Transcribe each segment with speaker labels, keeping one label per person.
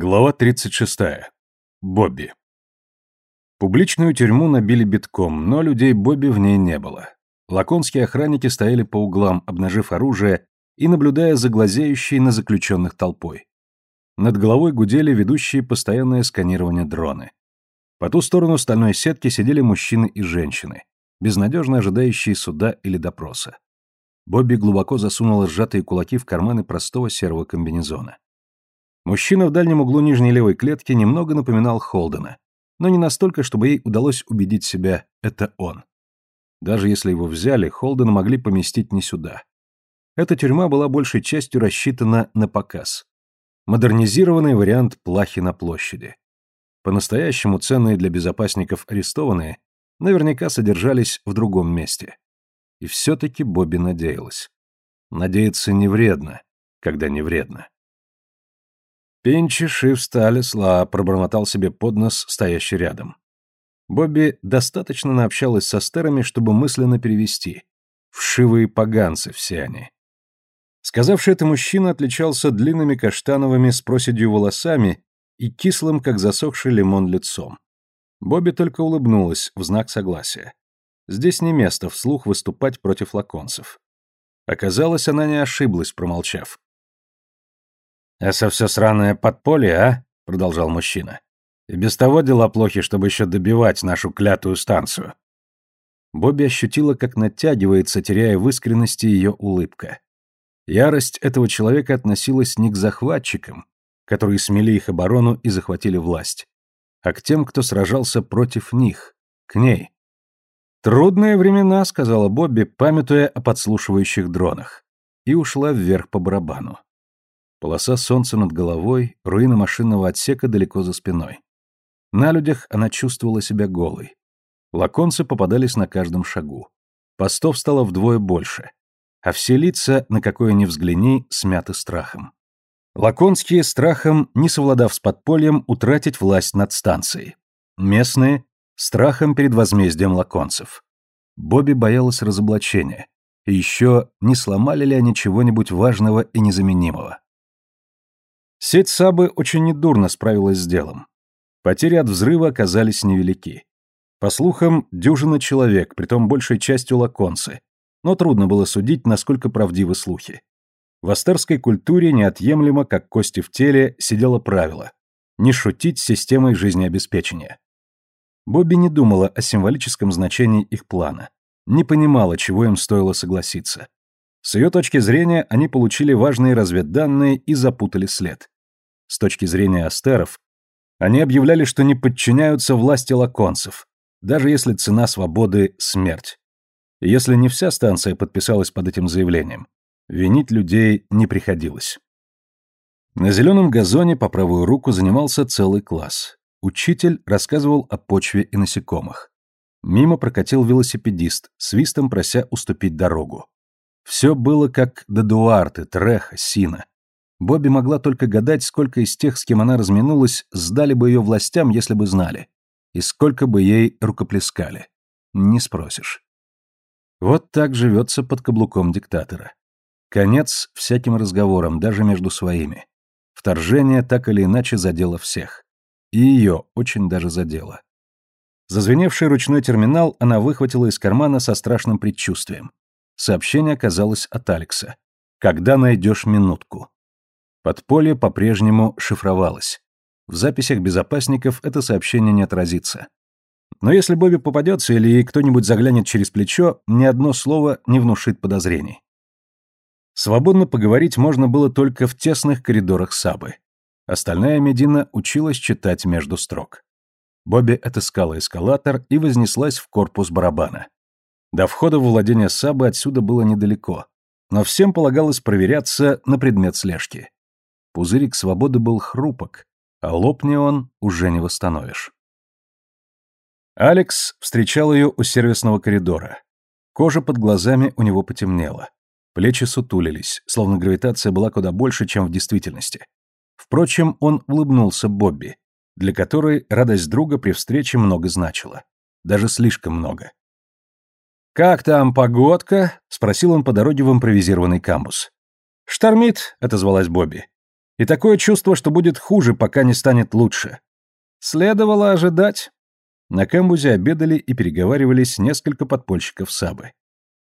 Speaker 1: Глава 36. Бобби. Публичную тюрьму набили битком, но людей Бобби в ней не было. Лаконские охранники стояли по углам, обнажив оружие и наблюдая за глазеющей на заключенных толпой. Над головой гудели ведущие постоянное сканирование дроны. По ту сторону стальной сетки сидели мужчины и женщины, безнадежно ожидающие суда или допроса. Бобби глубоко засунула сжатые кулаки в карманы простого серого комбинезона. Мужчина в дальнем углу нижней левой клетки немного напоминал Холдена, но не настолько, чтобы ей удалось убедить себя «это он». Даже если его взяли, Холдена могли поместить не сюда. Эта тюрьма была большей частью рассчитана на показ. Модернизированный вариант плахи на площади. По-настоящему ценные для безопасников арестованные наверняка содержались в другом месте. И все-таки Бобби надеялась. Надеяться не вредно, когда не вредно. «Пинчи, шив, стали, сла», — пробормотал себе под нос, стоящий рядом. Бобби достаточно наобщалась со стерами, чтобы мысленно перевести. Вшивые поганцы все они. Сказавший это мужчина отличался длинными каштановыми с проседью волосами и кислым, как засохший лимон, лицом. Бобби только улыбнулась в знак согласия. Здесь не место вслух выступать против лаконцев. Оказалось, она не ошиблась, промолчав. «Это все сраное подполье, а?» — продолжал мужчина. «И без того дела плохи, чтобы еще добивать нашу клятую станцию». Бобби ощутила, как натягивается, теряя в искренности ее улыбка. Ярость этого человека относилась не к захватчикам, которые смели их оборону и захватили власть, а к тем, кто сражался против них, к ней. «Трудные времена», — сказала Бобби, памятуя о подслушивающих дронах, и ушла вверх по барабану. Полоса солнца над головой, руины машинного отсека далеко за спиной. На людях она чувствовала себя голой. Лаконцы попадались на каждом шагу. Постов стало вдвое больше. А все лица, на какое ни взгляни, смяты страхом. Лаконские страхом, не совладав с подпольем, утратить власть над станцией. Местные — страхом перед возмездием лаконцев. Бобби боялась разоблачения. И еще, не сломали ли они чего-нибудь важного и незаменимого. Сеть Сабы очень недурно справилась с делом. Потери от взрыва оказались невелики. По слухам, дюжина человек, притом большей частью лаконцы, но трудно было судить, насколько правдивы слухи. В астерской культуре неотъемлемо, как кости в теле, сидело правило – не шутить с системой жизнеобеспечения. Бобби не думала о символическом значении их плана, не понимала, чего им стоило согласиться. С ее точки зрения, они получили важные разведданные и запутали след. С точки зрения астеров, они объявляли, что не подчиняются власти лаконцев, даже если цена свободы – смерть. И если не вся станция подписалась под этим заявлением, винить людей не приходилось. На зеленом газоне по правую руку занимался целый класс. Учитель рассказывал о почве и насекомых. Мимо прокатил велосипедист, свистом прося уступить дорогу. Все было как до Дуарты, Треха, Сина. Бобби могла только гадать, сколько из тех, с кем она разминулась, сдали бы ее властям, если бы знали. И сколько бы ей рукоплескали. Не спросишь. Вот так живется под каблуком диктатора. Конец всяким разговорам, даже между своими. Вторжение так или иначе задело всех. И ее очень даже задело. Зазвеневший ручной терминал она выхватила из кармана со страшным предчувствием. Сообщение оказалось от Алекса. «Когда найдешь минутку?» Подполье по-прежнему шифровалось. В записях безопасников это сообщение не отразится. Но если Бобби попадется или кто-нибудь заглянет через плечо, ни одно слово не внушит подозрений. Свободно поговорить можно было только в тесных коридорах Сабы. Остальная Медина училась читать между строк. Бобби отыскала эскалатор и вознеслась в корпус барабана. До входа в владение Сабы отсюда было недалеко, но всем полагалось проверяться на предмет слежки. Пузырик свободы был хрупок, а лопни он уже не восстановишь. Алекс встречал ее у сервисного коридора. Кожа под глазами у него потемнела. Плечи сутулились, словно гравитация была куда больше, чем в действительности. Впрочем, он улыбнулся Бобби, для которой радость друга при встрече много значила. Даже слишком много. «Как там погодка?» — спросил он по дороге в импровизированный камбус. «Штормит», — отозвалась Бобби. И такое чувство, что будет хуже, пока не станет лучше. Следовало ожидать. На камбузе обедали и переговаривались несколько подпольщиков Сабы.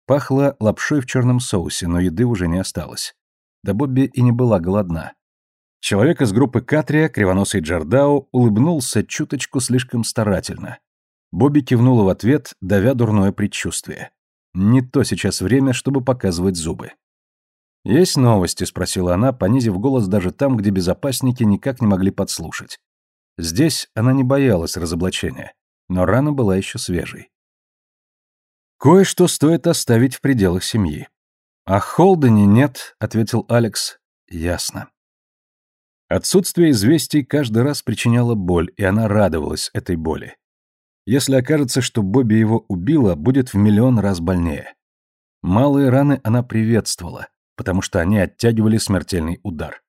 Speaker 1: Пахло лапшой в черном соусе, но еды уже не осталось. Да Бобби и не была голодна. Человек из группы Катрия, кривоносый Джардау, улыбнулся чуточку слишком старательно. Бобби кивнула в ответ, давя дурное предчувствие. Не то сейчас время, чтобы показывать зубы. «Есть новости?» — спросила она, понизив голос даже там, где безопасники никак не могли подслушать. Здесь она не боялась разоблачения, но рана была еще свежей. «Кое-что стоит оставить в пределах семьи». «А Холдене нет», — ответил Алекс. «Ясно». Отсутствие известий каждый раз причиняло боль, и она радовалась этой боли. Если окажется, что Бобби его убила, будет в миллион раз больнее. Малые раны она приветствовала, потому что они оттягивали смертельный удар.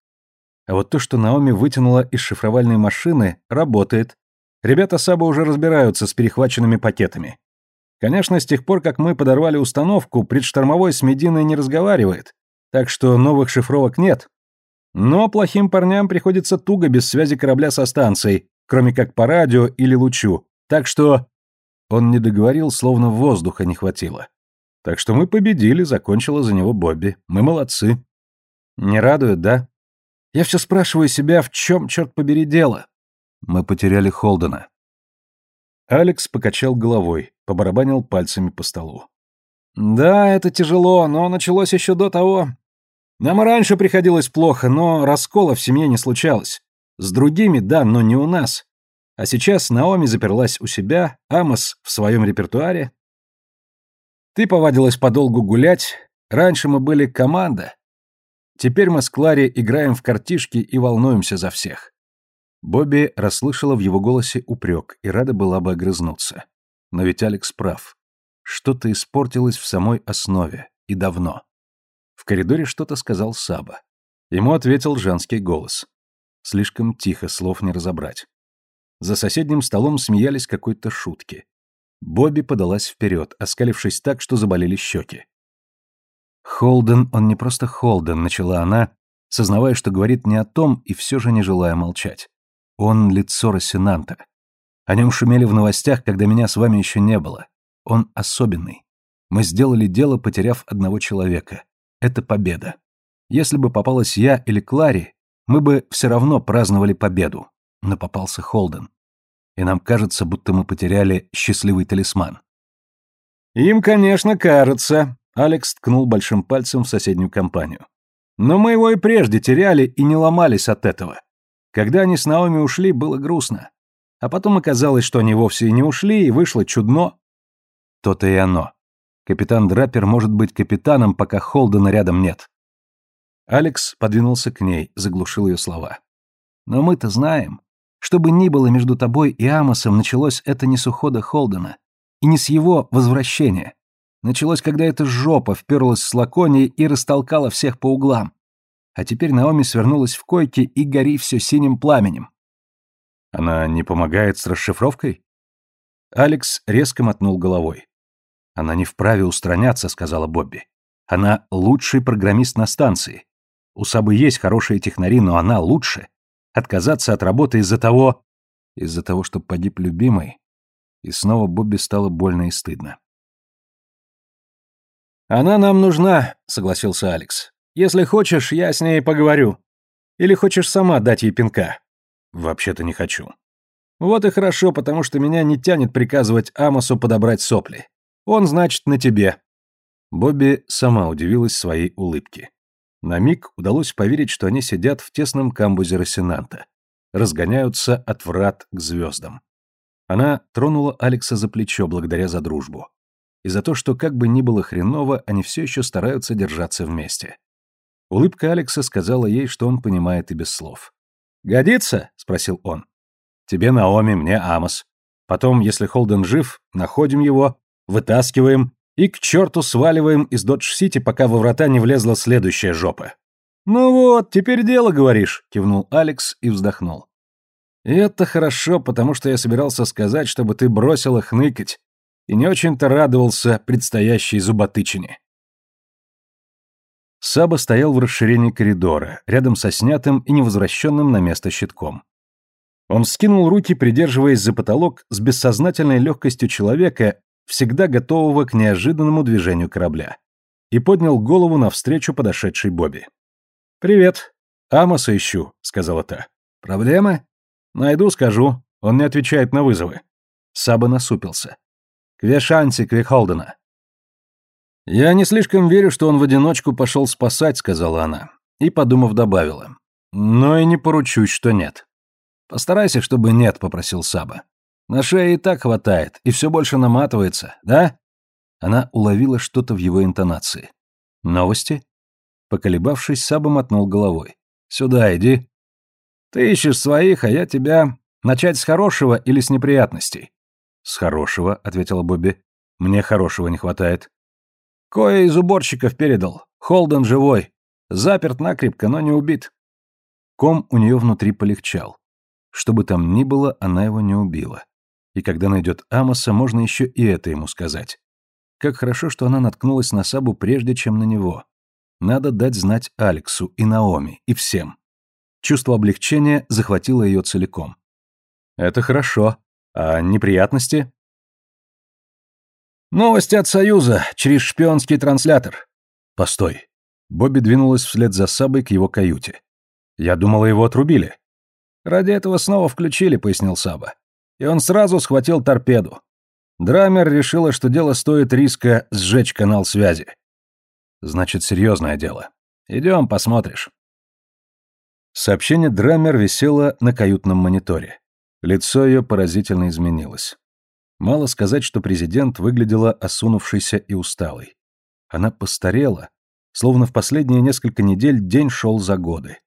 Speaker 1: А вот то, что Наоми вытянула из шифровальной машины, работает. Ребята Саба уже разбираются с перехваченными пакетами. Конечно, с тех пор, как мы подорвали установку, предштормовой с Мединой не разговаривает, так что новых шифровок нет. Но плохим парням приходится туго без связи корабля со станцией, кроме как по радио или лучу, так что...» Он не договорил, словно воздуха не хватило. «Так что мы победили», — закончила за него Бобби. «Мы молодцы». «Не радует, да?» «Я все спрашиваю себя, в чем, черт побери, дело?» «Мы потеряли Холдена». Алекс покачал головой, побарабанил пальцами по столу. «Да, это тяжело, но началось еще до того. Нам раньше приходилось плохо, но раскола в семье не случалось. С другими, да, но не у нас. А сейчас Наоми заперлась у себя, Амос в своем репертуаре. Ты повадилась подолгу гулять. Раньше мы были команда. Теперь мы с Клари играем в картишки и волнуемся за всех. Бобби расслышала в его голосе упрек и рада была бы огрызнуться. Но ведь Алекс прав. Что-то испортилось в самой основе. И давно. В коридоре что-то сказал Саба. Ему ответил женский голос. Слишком тихо, слов не разобрать. За соседним столом смеялись какой-то шутки. Бобби подалась вперед, оскалившись так, что заболели щеки. «Холден, он не просто Холден», — начала она, сознавая, что говорит не о том и все же не желая молчать. «Он лицо Рассенанта. О нем шумели в новостях, когда меня с вами еще не было. Он особенный. Мы сделали дело, потеряв одного человека. Это победа. Если бы попалась я или Клари, мы бы все равно праздновали победу. Но попался Холден и нам кажется, будто мы потеряли счастливый талисман. «Им, конечно, кажется», — Алекс ткнул большим пальцем в соседнюю компанию. «Но мы его и прежде теряли и не ломались от этого. Когда они с Наоми ушли, было грустно. А потом оказалось, что они вовсе и не ушли, и вышло чудно». То-то и оно. Капитан Драпер может быть капитаном, пока Холдена рядом нет. Алекс подвинулся к ней, заглушил ее слова. «Но мы-то знаем, что бы ни было между тобой и Амосом, началось это не с ухода Холдена, и не с его возвращения. Началось, когда эта жопа вперлась с Лаконией и растолкала всех по углам. А теперь Наоми свернулась в койке и гори все синим пламенем. Она не помогает с расшифровкой? Алекс резко мотнул головой. Она не вправе устраняться, сказала Бобби. Она лучший программист на станции. У Сабы есть хорошие технари, но она лучше. Отказаться от работы из-за того... Из-за того, что погиб любимый. И снова Бобби стало больно и стыдно. «Она нам нужна», — согласился Алекс. «Если хочешь, я с ней поговорю. Или хочешь сама дать ей пинка?» «Вообще-то не хочу». «Вот и хорошо, потому что меня не тянет приказывать Амосу подобрать сопли. Он, значит, на тебе». Бобби сама удивилась своей улыбке. На миг удалось поверить, что они сидят в тесном камбузе Росинанта. Разгоняются от врат к звездам. Она тронула Алекса за плечо благодаря за дружбу. И за то, что как бы ни было хреново, они все еще стараются держаться вместе. Улыбка Алекса сказала ей, что он понимает и без слов. «Годится?» — спросил он. «Тебе Наоми, мне Амос. Потом, если Холден жив, находим его, вытаскиваем, и к черту сваливаем из Додж-Сити, пока во врата не влезла следующая жопа. «Ну вот, теперь дело, говоришь», — кивнул Алекс и вздохнул. «И это хорошо, потому что я собирался сказать, чтобы ты бросила хныкать, и не очень-то радовался предстоящей зуботычине». Саба стоял в расширении коридора, рядом со снятым и невозвращенным на место щитком. Он скинул руки, придерживаясь за потолок с бессознательной легкостью человека, всегда готового к неожиданному движению корабля, и поднял голову навстречу подошедшей Бобби. «Привет. Амоса ищу», — сказала та. «Проблемы?» «Найду, скажу. Он не отвечает на вызовы». Саба насупился. «Квешанти Квихолдена». «Я не слишком верю, что он в одиночку пошел спасать», — сказала она. И, подумав, добавила. «Но и не поручусь, что нет». «Постарайся, чтобы нет», — попросил Саба. «На шее и так хватает, и все больше наматывается, да?» Она уловила что-то в его интонации. «Новости?» Поколебавшись, Саба мотнул головой. «Сюда иди». «Ты ищешь своих, а я тебя...» «Начать с хорошего или с неприятностей?» «С хорошего», — ответила Бобби. «Мне хорошего не хватает». «Кое из уборщиков передал. Холден живой. Заперт накрепко, но не убит». Ком у нее внутри полегчал. Что бы там ни было, она его не убила. И когда найдет Амоса, можно еще и это ему сказать. Как хорошо, что она наткнулась на Сабу прежде, чем на него. Надо дать знать Алексу и Наоми, и всем. Чувство облегчения захватило ее целиком. Это хорошо. А неприятности? Новости от Союза через шпионский транслятор. Постой. Бобби двинулась вслед за Сабой к его каюте. Я думала, его отрубили. Ради этого снова включили, пояснил Саба. И он сразу схватил торпеду. Драмер решила, что дело стоит риска сжечь канал связи. Значит, серьезное дело. Идем, посмотришь. Сообщение Драмер висело на каютном мониторе. Лицо ее поразительно изменилось. Мало сказать, что президент выглядела осунувшейся и усталой. Она постарела, словно в последние несколько недель день шел за годы.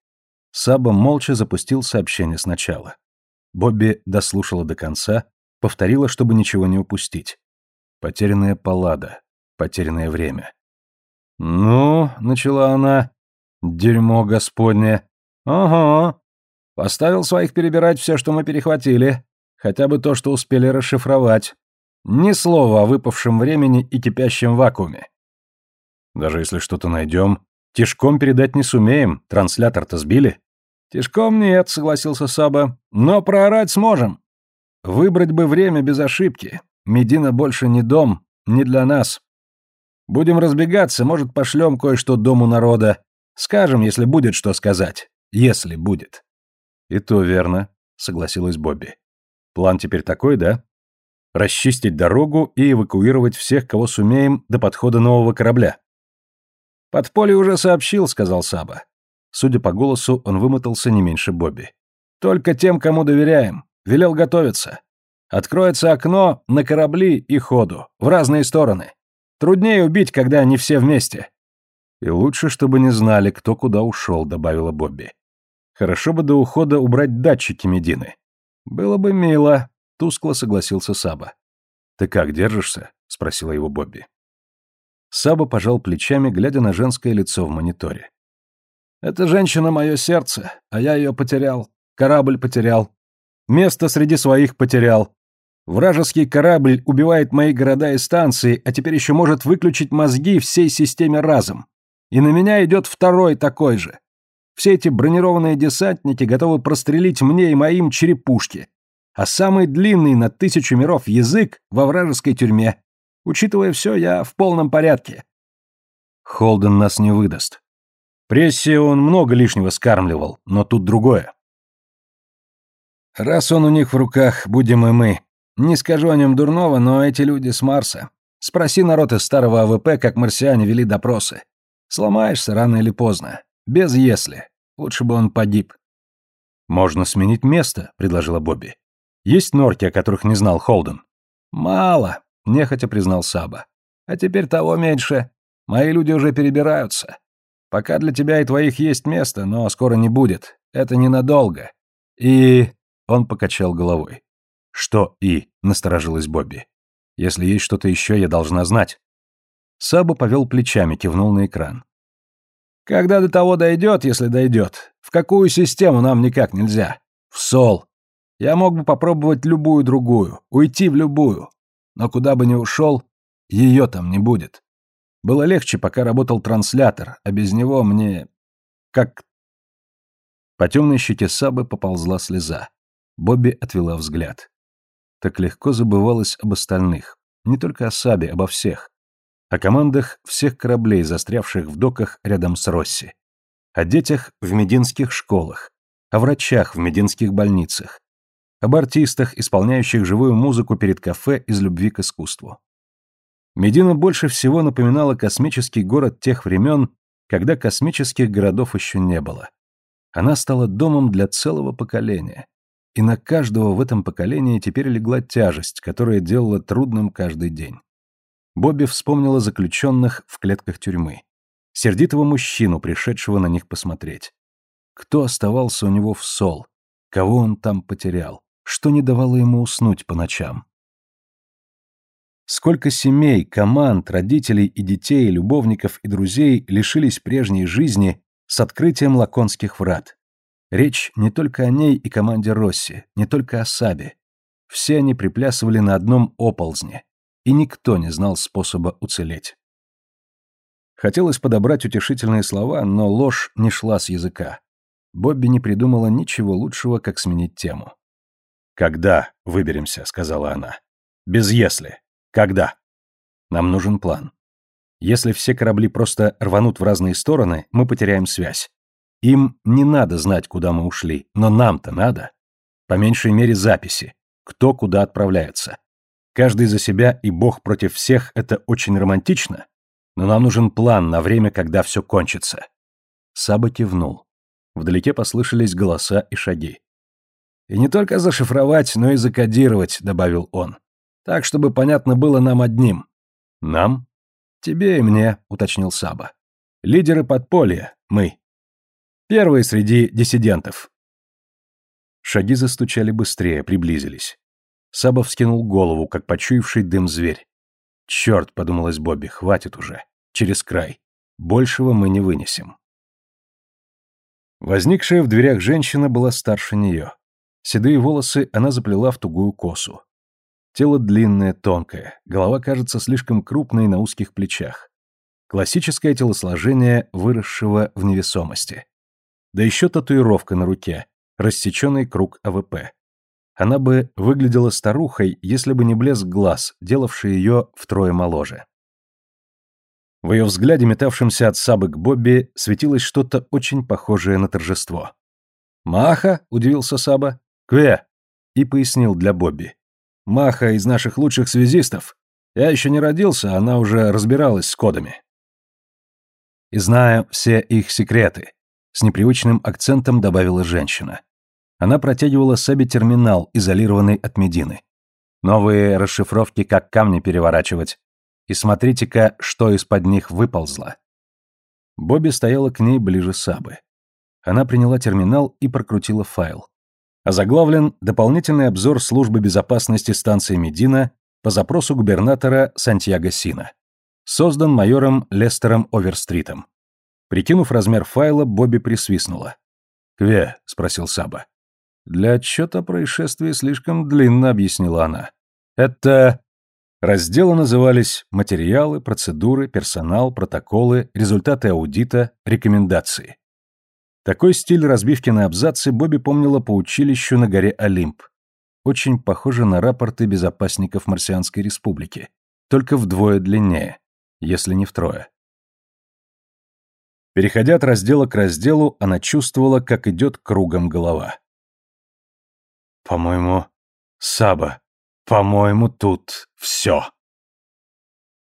Speaker 1: Саба молча запустил сообщение сначала. Бобби дослушала до конца, повторила, чтобы ничего не упустить. Потерянная палада, потерянное время. «Ну», — начала она, — «дерьмо господне». «Ага, Поставил своих перебирать все, что мы перехватили. Хотя бы то, что успели расшифровать. Ни слова о выпавшем времени и кипящем вакууме. Даже если что-то найдем, тишком передать не сумеем, транслятор-то сбили. Тишком нет, согласился Саба, но проорать сможем. Выбрать бы время без ошибки. Медина больше не дом, не для нас. Будем разбегаться, может, пошлем кое-что дому народа. Скажем, если будет что сказать. Если будет. «И то верно», — согласилась Бобби. «План теперь такой, да? Расчистить дорогу и эвакуировать всех, кого сумеем, до подхода нового корабля». «Подполье уже сообщил», — сказал Саба. Судя по голосу, он вымотался не меньше Бобби. «Только тем, кому доверяем. Велел готовиться. Откроется окно на корабли и ходу, в разные стороны. Труднее убить, когда они все вместе». «И лучше, чтобы не знали, кто куда ушел», — добавила Бобби. Хорошо бы до ухода убрать датчики Медины. Было бы мило, тускло согласился Саба. Ты как, держишься? спросила его Бобби. Саба пожал плечами, глядя на женское лицо в мониторе. Эта женщина мое сердце, а я ее потерял. Корабль потерял. Место среди своих потерял. Вражеский корабль убивает мои города и станции, а теперь еще может выключить мозги всей системе разом. И на меня идет второй такой же. Все эти бронированные десантники готовы прострелить мне и моим черепушки. А самый длинный на тысячу миров язык во вражеской тюрьме. Учитывая все, я в полном порядке. Холден нас не выдаст. Прессе он много лишнего скармливал, но тут другое. Раз он у них в руках, будем и мы. Не скажу о нем дурного, но эти люди с Марса. Спроси народ из старого АВП, как марсиане вели допросы. Сломаешься рано или поздно. Без «если». Лучше бы он погиб. «Можно сменить место», — предложила Бобби. «Есть норки, о которых не знал Холден?» «Мало», — нехотя признал Саба. «А теперь того меньше. Мои люди уже перебираются. Пока для тебя и твоих есть место, но скоро не будет. Это ненадолго. И...» Он покачал головой. «Что «и»?» — насторожилась Бобби. «Если есть что-то еще, я должна знать». Саба повел плечами, кивнул на экран. Когда до того дойдет, если дойдет, в какую систему нам никак нельзя? В СОЛ. Я мог бы попробовать любую другую, уйти в любую. Но куда бы ни ушел, ее там не будет. Было легче, пока работал транслятор, а без него мне... как... По темной щеке Сабы поползла слеза. Бобби отвела взгляд. Так легко забывалось об остальных. Не только о Сабе, обо всех. О командах всех кораблей, застрявших в доках рядом с Росси. О детях в мединских школах. О врачах в мединских больницах. Об артистах, исполняющих живую музыку перед кафе из любви к искусству. Медина больше всего напоминала космический город тех времен, когда космических городов еще не было. Она стала домом для целого поколения. И на каждого в этом поколении теперь легла тяжесть, которая делала трудным каждый день. Бобби вспомнила заключенных в клетках тюрьмы. Сердитого мужчину, пришедшего на них посмотреть. Кто оставался у него в сол? Кого он там потерял? Что не давало ему уснуть по ночам? Сколько семей, команд, родителей и детей, любовников и друзей лишились прежней жизни с открытием лаконских врат. Речь не только о ней и команде Росси, не только о Сабе. Все они приплясывали на одном оползне, и никто не знал способа уцелеть. Хотелось подобрать утешительные слова, но ложь не шла с языка. Бобби не придумала ничего лучшего, как сменить тему. «Когда выберемся?» — сказала она. «Без «если». Когда? Нам нужен план. Если все корабли просто рванут в разные стороны, мы потеряем связь. Им не надо знать, куда мы ушли, но нам-то надо. По меньшей мере записи. Кто куда отправляется. Каждый за себя и Бог против всех – это очень романтично, но нам нужен план на время, когда все кончится. Саба кивнул. Вдалеке послышались голоса и шаги. «И не только зашифровать, но и закодировать», — добавил он. Так, чтобы понятно было нам одним. Нам? Тебе и мне, уточнил Саба. Лидеры подполья, мы. Первые среди диссидентов. Шаги застучали быстрее, приблизились. Саба вскинул голову, как почуявший дым зверь. «Черт», — подумалось Бобби, — «хватит уже. Через край. Большего мы не вынесем». Возникшая в дверях женщина была старше нее. Седые волосы она заплела в тугую косу. Тело длинное, тонкое, голова кажется слишком крупной на узких плечах. Классическое телосложение, выросшего в невесомости. Да еще татуировка на руке, рассеченный круг АВП. Она бы выглядела старухой, если бы не блеск глаз, делавший ее втрое моложе. В ее взгляде, метавшемся от Сабы к Бобби, светилось что-то очень похожее на торжество. «Маха?» — удивился Саба. «Кве!» — и пояснил для Бобби. Маха из наших лучших связистов. Я еще не родился, она уже разбиралась с кодами. И знаю все их секреты, с непривычным акцентом добавила женщина. Она протягивала Сэби терминал, изолированный от Медины. Новые расшифровки как камни переворачивать. И смотрите-ка, что из-под них выползло. Бобби стояла к ней ближе Сабы. Она приняла терминал и прокрутила файл озаглавлен «Дополнительный обзор службы безопасности станции Медина по запросу губернатора Сантьяго Сина». Создан майором Лестером Оверстритом. Прикинув размер файла, Бобби присвистнула. «Кве?» — спросил Саба. «Для отчета о слишком длинно», — объяснила она. «Это...» Разделы назывались «Материалы, процедуры, персонал, протоколы, результаты аудита, рекомендации». Такой стиль разбивки на абзацы Бобби помнила по училищу на горе Олимп. Очень похоже на рапорты безопасников Марсианской республики, только вдвое длиннее, если не втрое. Переходя от раздела к разделу, она чувствовала, как идет кругом голова. «По-моему, Саба, по-моему, тут все».